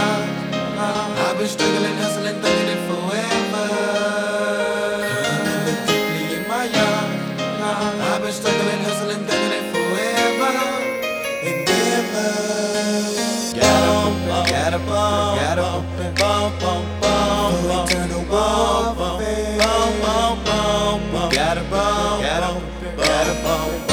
I've been struggling, hustling, thugging it forever. In my yard. I've been struggling, hustling, it forever. Open, gotta bump, gotta open, bump, gotta bump,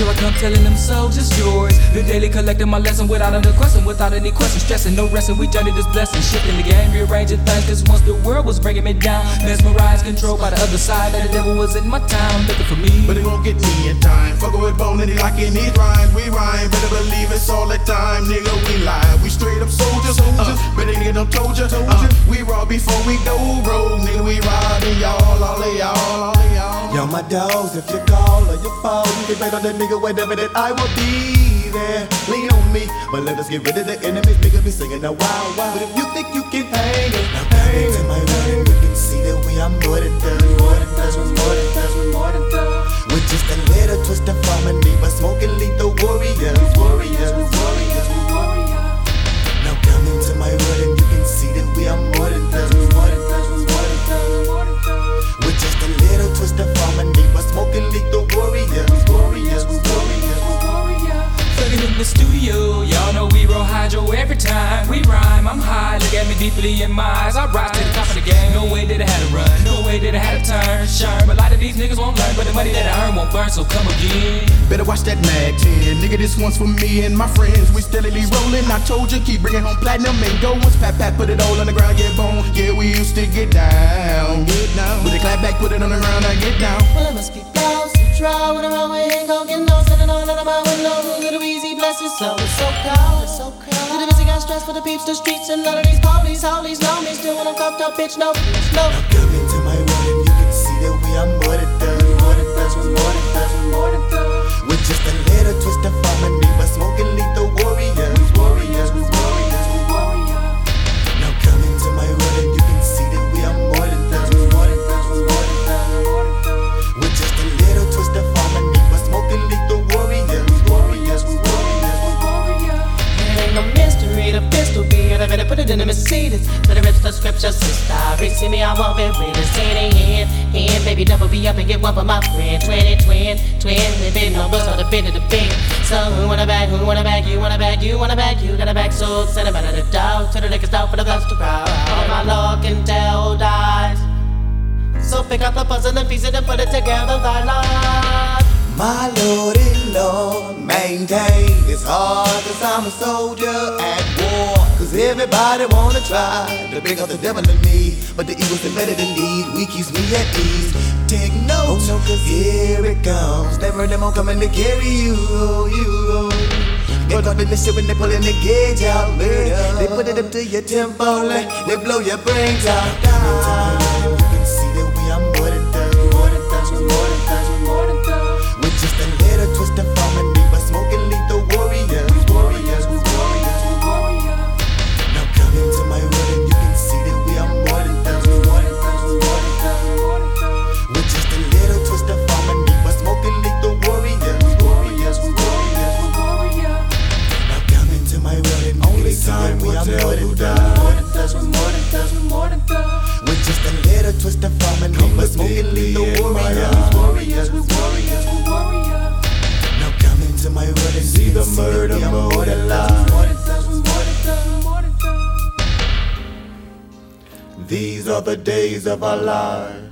here I come telling them souls it's yours. The daily collecting my lesson without any question, without any question. Stressing, no resting, we journey this blessing. Shifting the game, rearranging things, cause once the world was bringing me down. Mesmerized, controlled by the other side, that the devil was in my town, looking for me. But it won't get me in time. Fuckin' with bone and he locking these rhymes. We rhyme, better believe it's all the time. Nigga, better nigga don't told ya. Uh, we raw before we go rogue. Nigga, we riding y'all, all of y'all, all of y'all. Yo, my dogs, if you call or you fall, you can bet on that nigga whatever that I will be there. Lean on me, but let us get rid of the enemies. Nigga be singing a wild wild. But if you think you can hang it, now come into the studio, y'all know we roll hydro every time we rhyme. I'm high, look at me deeply in my eyes. I rise to the top of the game. No way that I had to run, no way that I had to turn. Sure, but a lot of these niggas won't learn, but the money that I earn won't burn, so come again. Better watch that mag 10. Nigga, this one's for me and my friends. We steadily rolling. I told you, keep bringing home platinum and gold ones. Pat, pat, put it all on the ground, get bone. Yeah, we used to get down. Get down. Put it clap back, put it on the ground, I get down. Well, I must be so it's so cold, it's so cold. To the busy got stress for the peeps, the streets, and none of these police, holies. Still when I'm cuffed up, bitch, no, no. Come into my world and you can see that we are more than done, more than done, more than done, more than done. The Mercedes. For the rest of scripture, sister, see me, I won't be reading. Standing in, in, baby, double be up and get one for my friend. Twin, twin, twin, been no bus on the bend of the bend. So who wanna back, who wanna back, you wanna back, you wanna back, you got a back, so send it out of the dog, to the liquor store for the guns to crowd. All my luck and tell dies. So pick up the puzzle and piece it and put it together, thy life. My Lord and Lord, maintain it's hard cause I'm a soldier everybody wanna try to bring up the devil in me. But the evil's embedded in these, we keeps me at ease. Take notes, oh, no, cause here it comes. Never them on coming to carry you, oh, you. Oh. Get caught in the shit when they pulling the gauge out, murder. They put it up to your temple, like they blow your brains out. Smoking lethal warriors. Warriors, we're warriors, we're warriors. Now come into my world and see the murder mode alive. More than thugs, we're more than thugs, we're more than thugs. These are the days of our lives.